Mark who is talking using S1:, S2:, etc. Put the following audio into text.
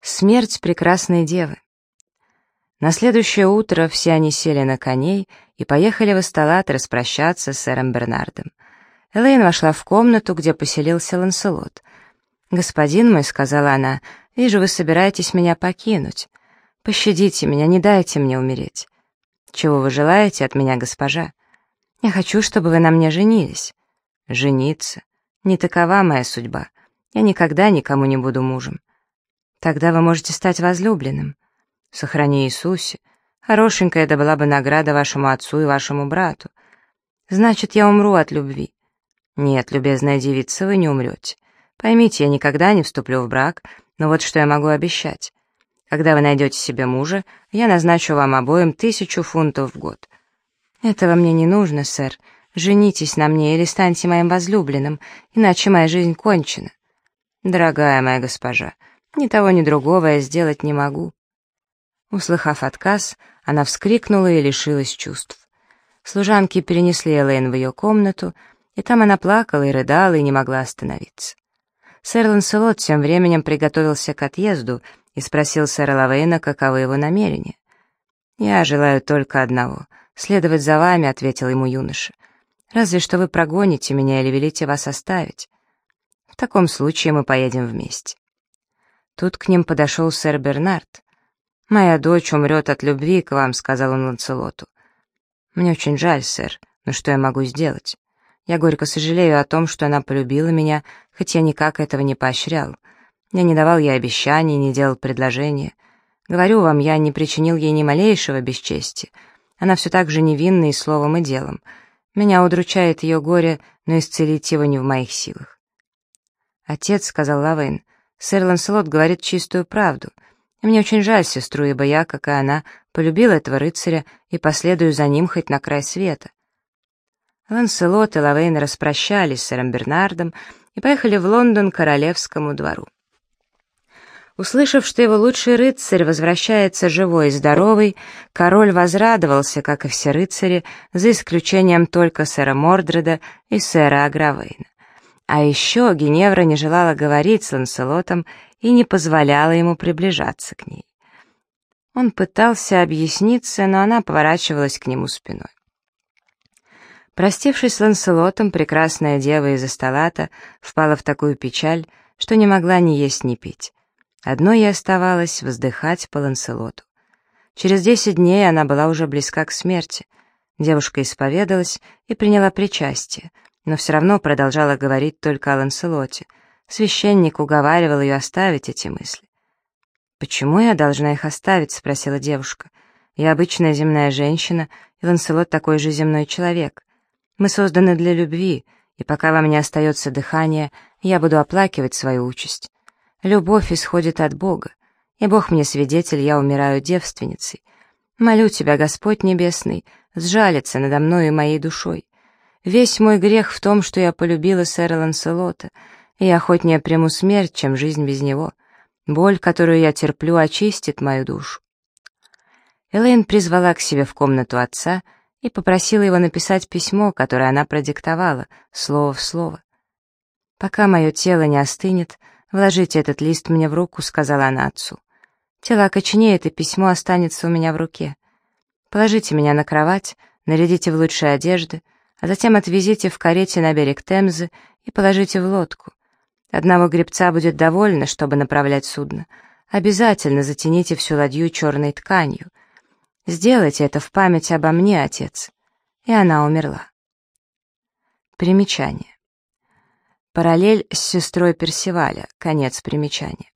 S1: Смерть прекрасной девы. На следующее утро все они сели на коней и поехали в Эсталат распрощаться с сэром Бернардом. Элейн вошла в комнату, где поселился Ланселот. «Господин мой», — сказала она, — «вижу, вы собираетесь меня покинуть. Пощадите меня, не дайте мне умереть. Чего вы желаете от меня, госпожа? Я хочу, чтобы вы на мне женились». «Жениться? Не такова моя судьба. Я никогда никому не буду мужем. Тогда вы можете стать возлюбленным. Сохрани Иисусе. Хорошенькая это была бы награда вашему отцу и вашему брату. Значит, я умру от любви. Нет, любезная девица, вы не умрете. Поймите, я никогда не вступлю в брак, но вот что я могу обещать. Когда вы найдете себе мужа, я назначу вам обоим тысячу фунтов в год. Этого мне не нужно, сэр. Женитесь на мне или станьте моим возлюбленным, иначе моя жизнь кончена. Дорогая моя госпожа, ни того, ни другого я сделать не могу». Услыхав отказ, она вскрикнула и лишилась чувств. Служанки перенесли Элейн в ее комнату, и там она плакала и рыдала, и не могла остановиться. Сэр Ланселот тем временем приготовился к отъезду и спросил сэра Лавейна, каковы его намерения. «Я желаю только одного — следовать за вами», — ответил ему юноша. «Разве что вы прогоните меня или велите вас оставить. В таком случае мы поедем вместе». Тут к ним подошел сэр Бернард. «Моя дочь умрет от любви к вам», — сказал он Ланцелоту. «Мне очень жаль, сэр, но что я могу сделать? Я горько сожалею о том, что она полюбила меня, хоть я никак этого не поощрял. Я не давал ей обещаний, не делал предложения. Говорю вам, я не причинил ей ни малейшего бесчестия. Она все так же невинна и словом, и делом. Меня удручает ее горе, но исцелить его не в моих силах». «Отец», — сказал Лавейн, — Сэр Ланселот говорит чистую правду. И мне очень жаль сестру, ибо я, как и она, полюбил этого рыцаря и последую за ним хоть на край света. Ланселот и Лавейн распрощались с сэром Бернардом и поехали в Лондон к королевскому двору. Услышав, что его лучший рыцарь возвращается живой и здоровый, король возрадовался, как и все рыцари, за исключением только сэра Мордреда и сэра Агравейна. А еще Геневра не желала говорить с Ланселотом и не позволяла ему приближаться к ней. Он пытался объясниться, но она поворачивалась к нему спиной. Простившись с Ланселотом, прекрасная дева из Асталата впала в такую печаль, что не могла ни есть, ни пить. Одно ей оставалось — вздыхать по Ланселоту. Через десять дней она была уже близка к смерти. Девушка исповедалась и приняла причастие — но все равно продолжала говорить только о Ланселоте. Священник уговаривал ее оставить эти мысли. «Почему я должна их оставить?» — спросила девушка. «Я обычная земная женщина, и Ланселот такой же земной человек. Мы созданы для любви, и пока во мне остается дыхание, я буду оплакивать свою участь. Любовь исходит от Бога, и Бог мне свидетель, я умираю девственницей. Молю тебя, Господь Небесный, сжалиться надо мной и моей душой. Весь мой грех в том, что я полюбила сэра Ланселота, и я охотнее приму смерть, чем жизнь без него. Боль, которую я терплю, очистит мою душу. Элейн призвала к себе в комнату отца и попросила его написать письмо, которое она продиктовала, слово в слово. «Пока мое тело не остынет, вложите этот лист мне в руку», — сказала она отцу. «Тело окоченеет, и письмо останется у меня в руке. Положите меня на кровать, нарядите в лучшие одежды, а затем отвезите в карете на берег Темзы и положите в лодку. Одного гребца будет довольно, чтобы направлять судно. Обязательно затяните всю ладью черной тканью. Сделайте это в память обо мне, отец. И она умерла. Примечание. Параллель с сестрой Персиваля. Конец примечания.